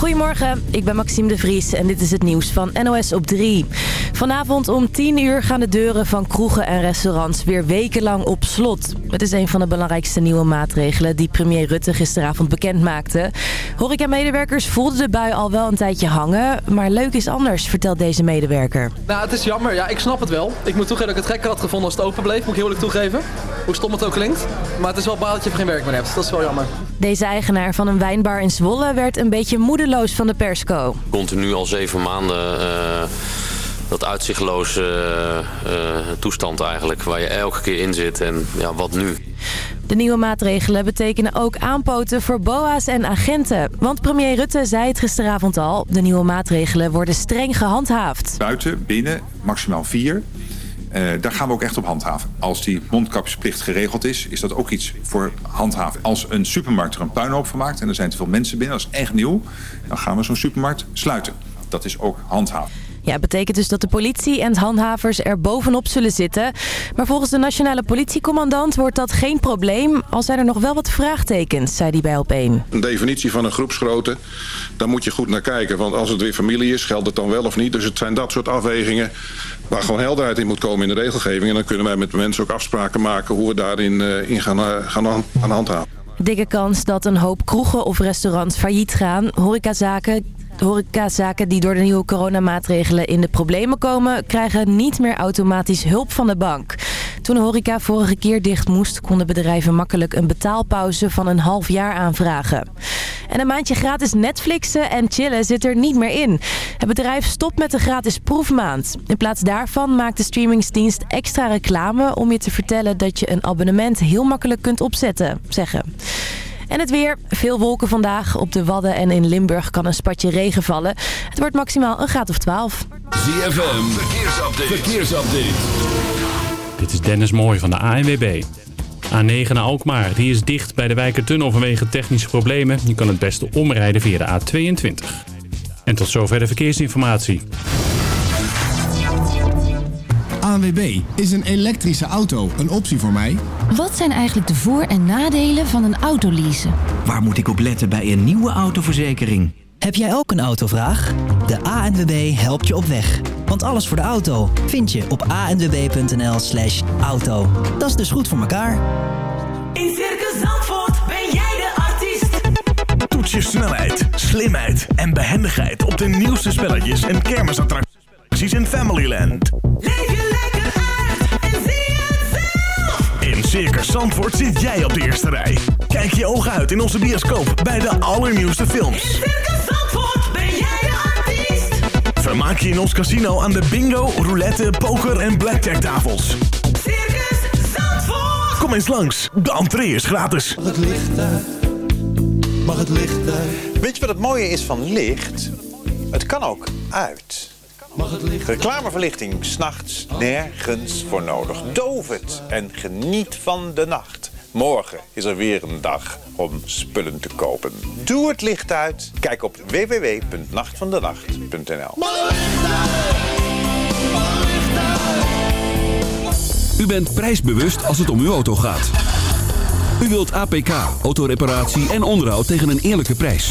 Goedemorgen, ik ben Maxime de Vries en dit is het nieuws van NOS op 3. Vanavond om 10 uur gaan de deuren van kroegen en restaurants weer wekenlang op slot. Het is een van de belangrijkste nieuwe maatregelen die premier Rutte gisteravond bekend maakte. Horeca-medewerkers voelden de bui al wel een tijdje hangen, maar leuk is anders, vertelt deze medewerker. Nou, het is jammer. Ja, ik snap het wel. Ik moet toegeven dat ik het gekker had gevonden als het open bleef, moet ik heel eerlijk toegeven. Hoe stom het ook klinkt. Maar het is wel baal dat je geen werk meer hebt. Dat is wel jammer. Deze eigenaar van een wijnbar in Zwolle werd een beetje moedeloos van de persco. Continu al zeven maanden uh, dat uitzichtloze uh, toestand eigenlijk, waar je elke keer in zit en ja, wat nu? De nieuwe maatregelen betekenen ook aanpoten voor boa's en agenten. Want premier Rutte zei het gisteravond al, de nieuwe maatregelen worden streng gehandhaafd. Buiten, binnen, maximaal vier. Uh, daar gaan we ook echt op handhaven. Als die mondkapjesplicht geregeld is, is dat ook iets voor handhaven. Als een supermarkt er een puinhoop van maakt en er zijn te veel mensen binnen, dat is echt nieuw, dan gaan we zo'n supermarkt sluiten. Dat is ook handhaven. Ja, betekent dus dat de politie en handhavers er bovenop zullen zitten. Maar volgens de nationale politiecommandant wordt dat geen probleem. Al zijn er nog wel wat vraagtekens, zei hij bij op 1. Een definitie van een groepsgrootte, daar moet je goed naar kijken. Want als het weer familie is, geldt het dan wel of niet. Dus het zijn dat soort afwegingen waar gewoon helderheid in moet komen in de regelgeving. En dan kunnen wij met de mensen ook afspraken maken hoe we daarin uh, in gaan, uh, gaan aan handhaven. Dikke kans dat een hoop kroegen of restaurants failliet gaan. Horecazaken horecazaken die door de nieuwe coronamaatregelen in de problemen komen... krijgen niet meer automatisch hulp van de bank. Toen de horeca vorige keer dicht moest... konden bedrijven makkelijk een betaalpauze van een half jaar aanvragen. En een maandje gratis Netflixen en chillen zit er niet meer in. Het bedrijf stopt met de gratis proefmaand. In plaats daarvan maakt de streamingsdienst extra reclame... om je te vertellen dat je een abonnement heel makkelijk kunt opzetten, zeggen. En het weer. Veel wolken vandaag. Op de Wadden en in Limburg kan een spatje regen vallen. Het wordt maximaal een graad of 12. ZFM. Verkeersupdate. Verkeersupdate. Dit is Dennis Mooij van de ANWB. A9 naar Alkmaar. Die is dicht bij de Wijkertunnel vanwege technische problemen. Je kan het beste omrijden via de A22. En tot zover de verkeersinformatie. ANWB, is een elektrische auto een optie voor mij? Wat zijn eigenlijk de voor- en nadelen van een autoleasen? Waar moet ik op letten bij een nieuwe autoverzekering? Heb jij ook een autovraag? De ANWB helpt je op weg. Want alles voor de auto vind je op anwb.nl slash auto. Dat is dus goed voor elkaar. In Circus Zandvoort ben jij de artiest. Toets je snelheid, slimheid en behendigheid op de nieuwste spelletjes en kermisattracties in Familyland. Leef Circus Zandvoort zit jij op de eerste rij. Kijk je ogen uit in onze bioscoop bij de allernieuwste films. In Circus Zandvoort ben jij de artiest. Vermaak je in ons casino aan de bingo, roulette, poker en blackjack tafels. Circus Zandvoort. Kom eens langs, de entree is gratis. Mag het licht uit? Mag het licht uit? Weet je wat het mooie is van licht? Het kan ook uit. Reclameverlichting, s'nachts nergens voor nodig. Doof het en geniet van de nacht. Morgen is er weer een dag om spullen te kopen. Doe het licht uit. Kijk op www.nachtvandenacht.nl U bent prijsbewust als het om uw auto gaat. U wilt APK, autoreparatie en onderhoud tegen een eerlijke prijs.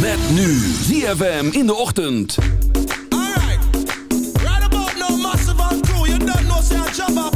Met nu ZFM in de ochtend. Alright. Right about now, massive and crew. You don't know, say I pass through.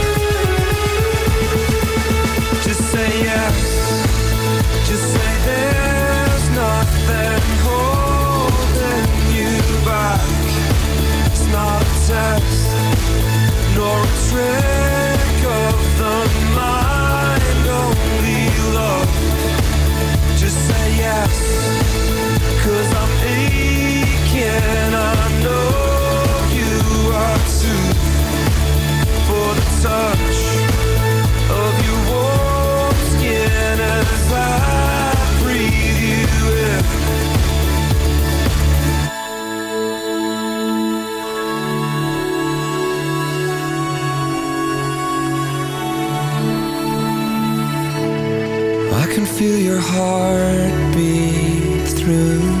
Feel your heartbeat through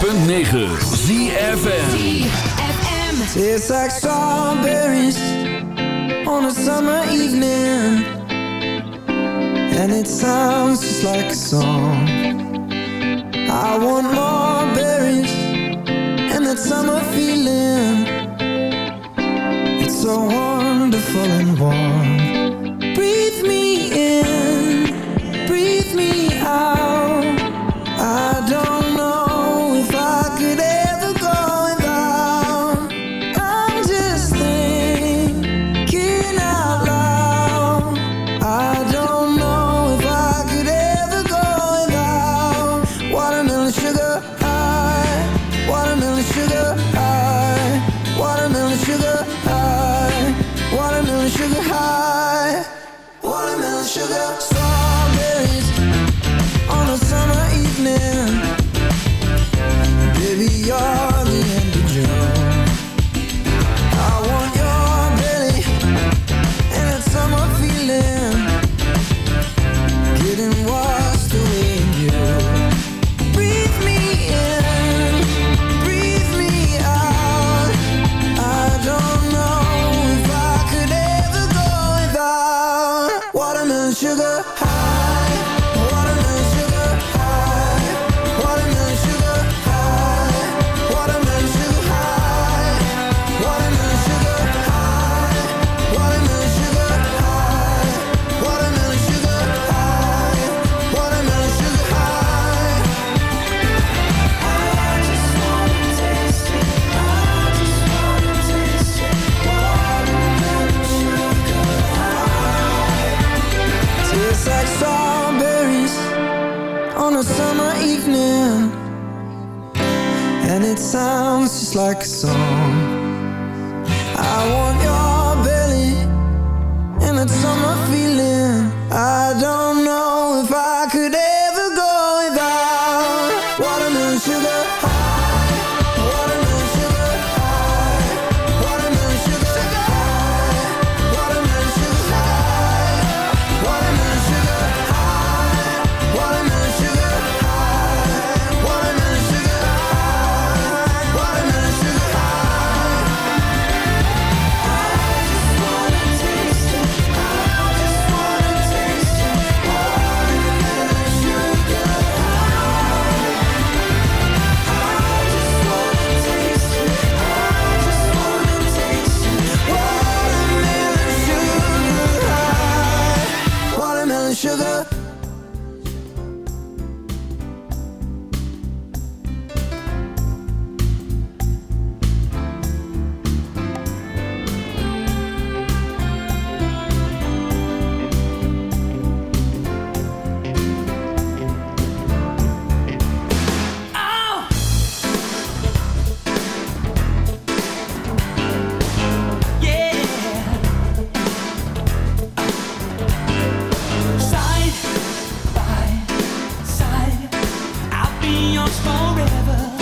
106.9 ZFM. Tastes like strawberries on a summer evening, and it sounds just like a song. I want more berries and that summer feeling. It's so wonderful and warm. Be yours forever.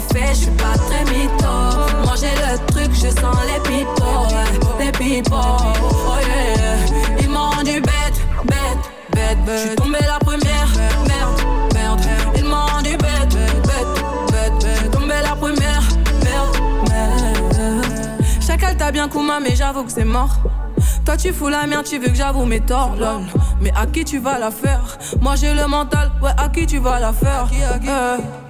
fait, je suis pas très mytho. Manger le truc, je sens les pipos, les pipos. Oh yeah, ils m'ont rendu bête, bête, bête, bête. J'suis tombé la première, merde, merde. Ils m'ont rendu bête, bête, bête, bête. tombé la première, merde, merde. Chacal t'a bien Kuma, mais j'avoue que c'est mort. Toi tu fous la merde, tu veux que j'avoue mes torts, lol. Mais à qui tu vas la faire? Moi j'ai le mental, ouais, à qui tu vas la faire? Qui, à qui,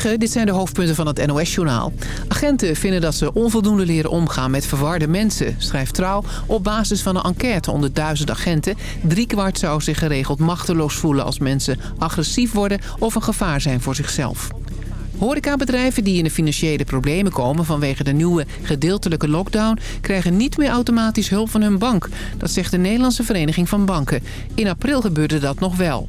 Dit zijn de hoofdpunten van het NOS-journaal. Agenten vinden dat ze onvoldoende leren omgaan met verwarde mensen, schrijft Trouw op basis van een enquête onder duizend agenten. Driekwart zou zich geregeld machteloos voelen als mensen agressief worden of een gevaar zijn voor zichzelf. Horecabedrijven die in de financiële problemen komen vanwege de nieuwe gedeeltelijke lockdown... krijgen niet meer automatisch hulp van hun bank. Dat zegt de Nederlandse Vereniging van Banken. In april gebeurde dat nog wel.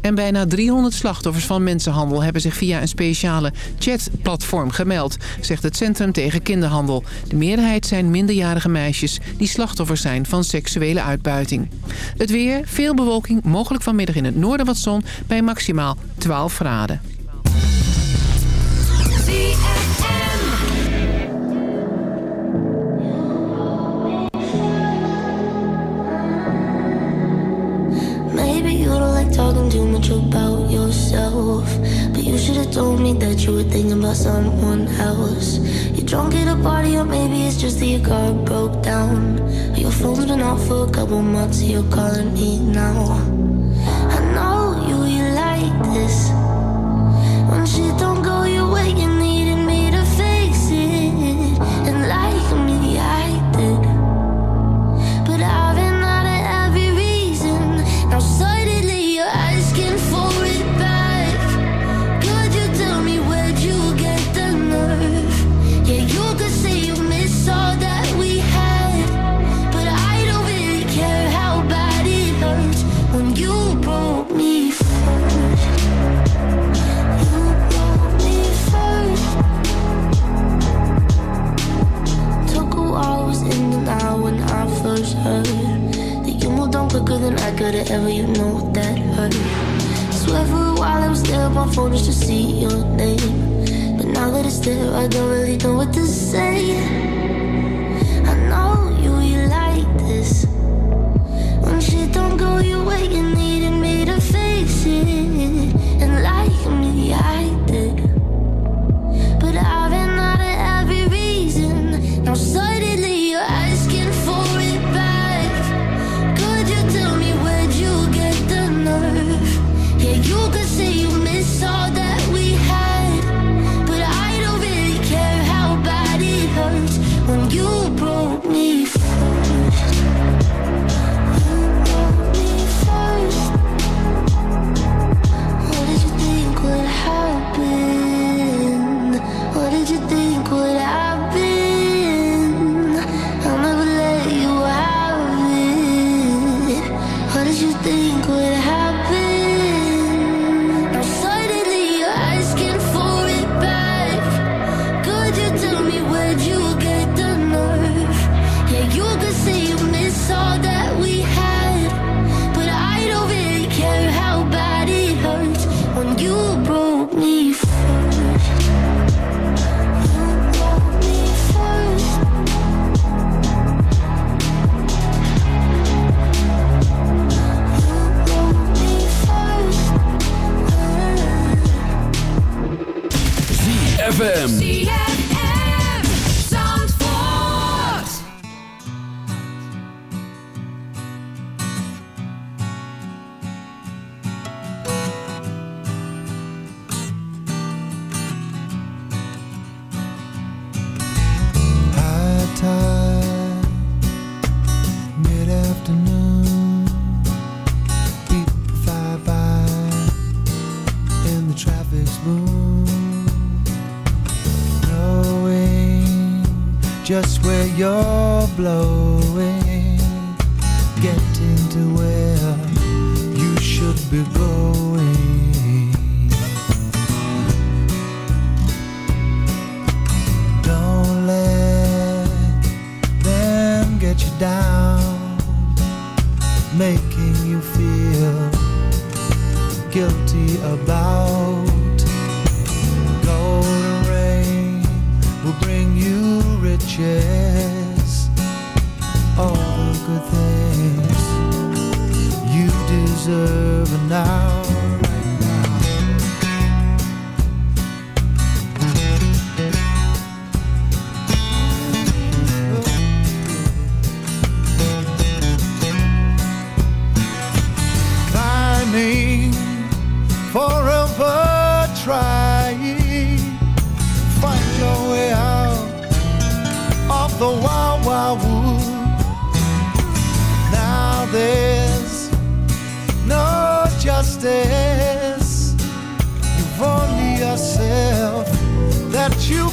En bijna 300 slachtoffers van mensenhandel hebben zich via een speciale chatplatform gemeld, zegt het Centrum tegen Kinderhandel. De meerderheid zijn minderjarige meisjes die slachtoffers zijn van seksuele uitbuiting. Het weer, veel bewolking, mogelijk vanmiddag in het noorden wat zon bij maximaal 12 graden. About yourself. But you should have told me that you were thinking about someone else. You're drunk at a party, or maybe it's just that your car broke down. Your phone's been off for a couple months, you're calling me now. You're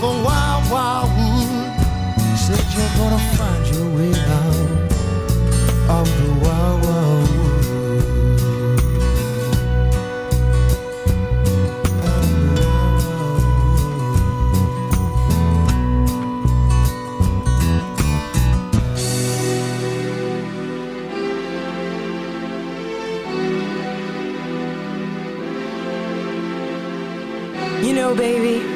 the wild, wild wood. Said you're gonna find your way out of the wild, wild. You know, baby,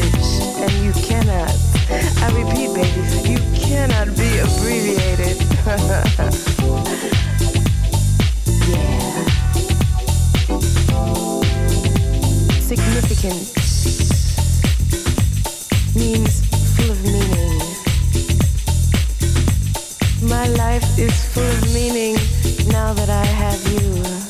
Unabridged, and you cannot, I repeat, baby, you cannot be abbreviated. yeah. Significant means full of meaning. My life is full of meaning now that I have you.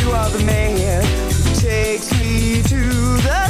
You are the man who takes me to the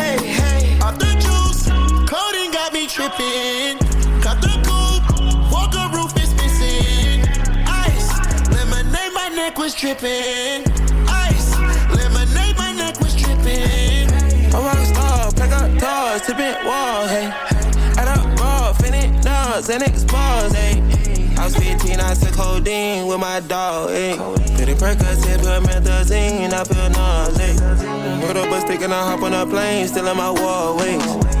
tripping. Cut the coupe, walker roof is missing. Ice, lemonade, my neck was tripping. Ice, lemonade, my neck was tripping. I'm a rock star, pack up doors, tipping walls, hey. Add up raw, finish nuts, and expose, hey. I was 15, I took codeine with my dog, hey. Pretty Percocet, put methazine, I feel nauseous. Put up a stick and I hop on a plane, still in my wall, wait.